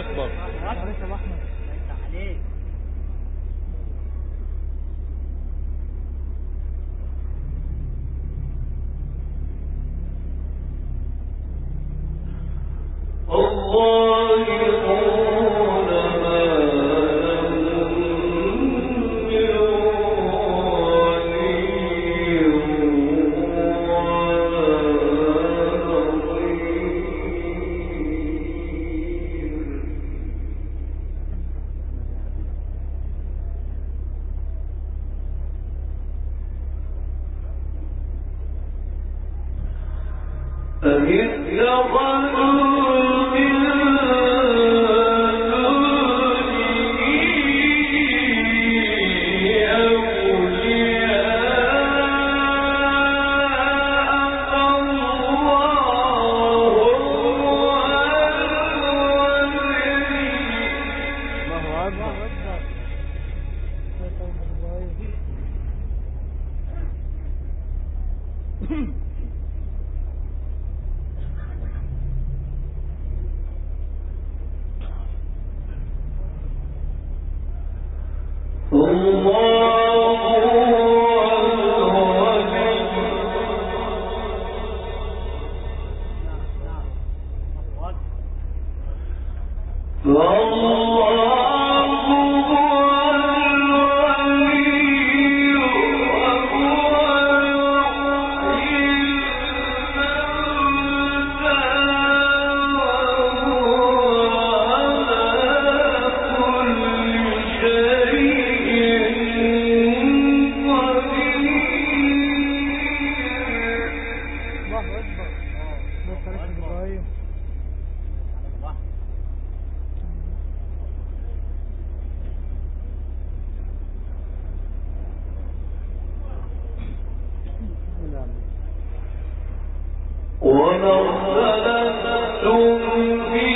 اکبر۔ الله من في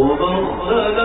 Oh, oh.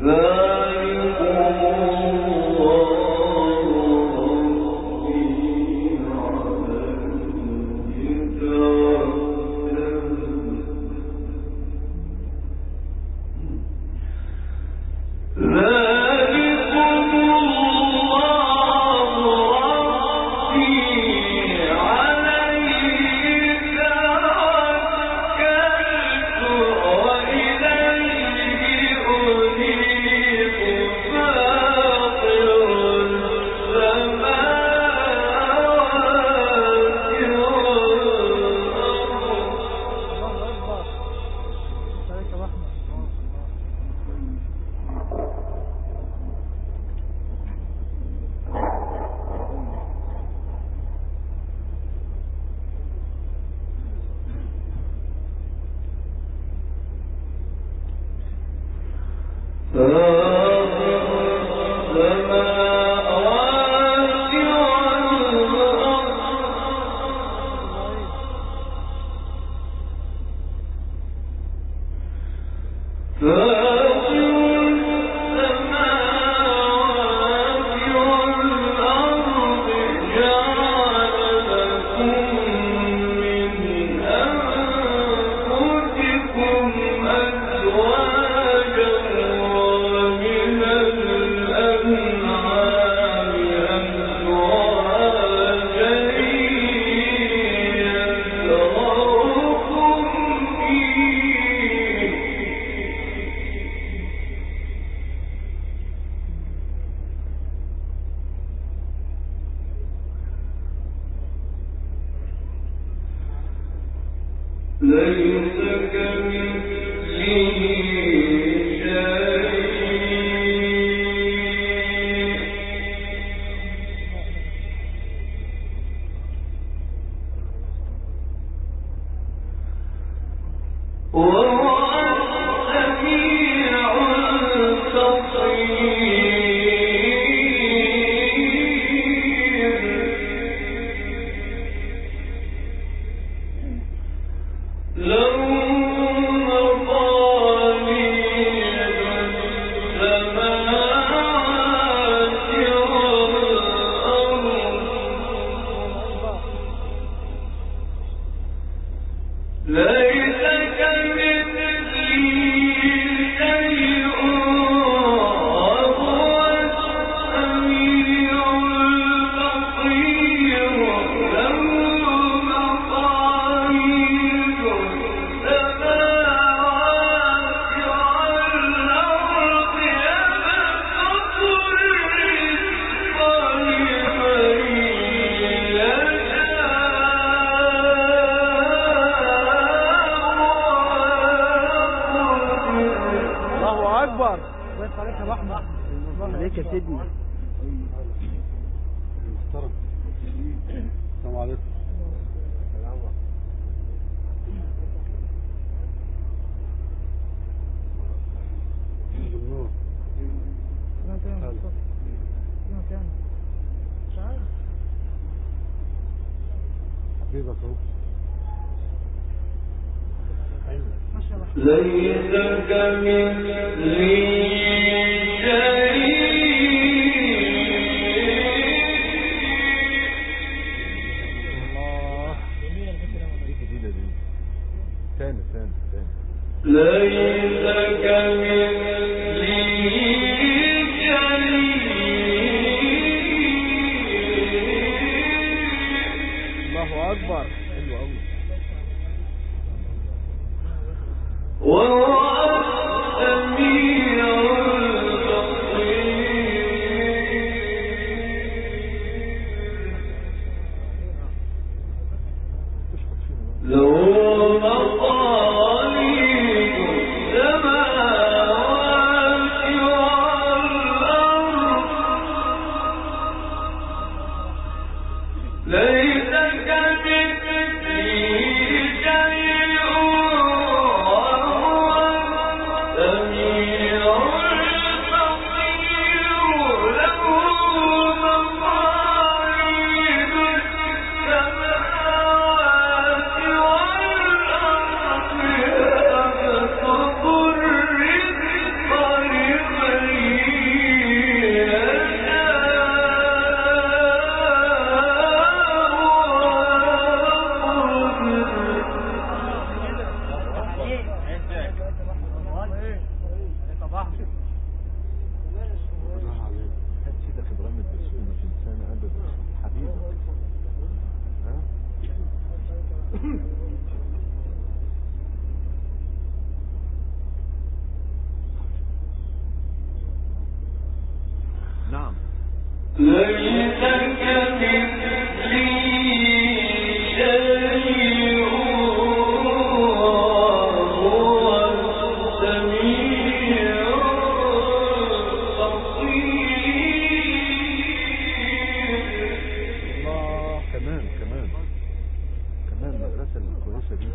the Oh. ليس كمثله عليك يا سيدنا محترم السلام عليكم. حبيبك ليس كمثله ليل Hmm. الحسنة الكويسة دي.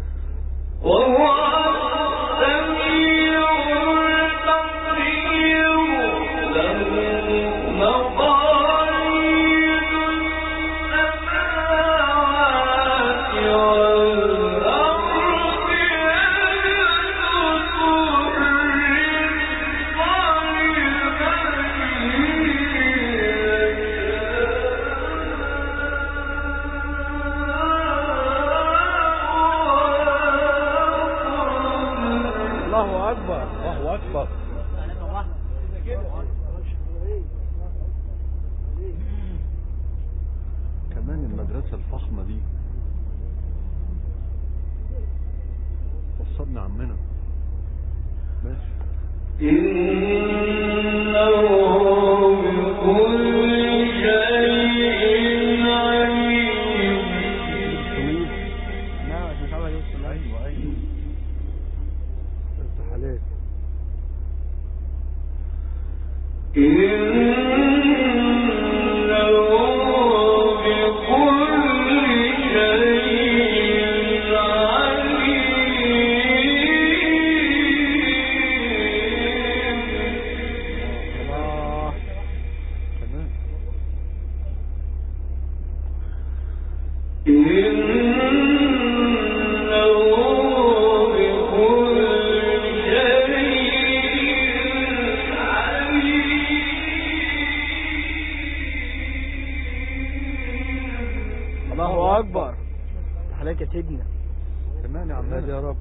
وهو إن أكبر. حضرتك يا سيدنا. سمعني يا عماد يا رب.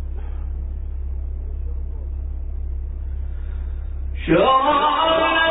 شرع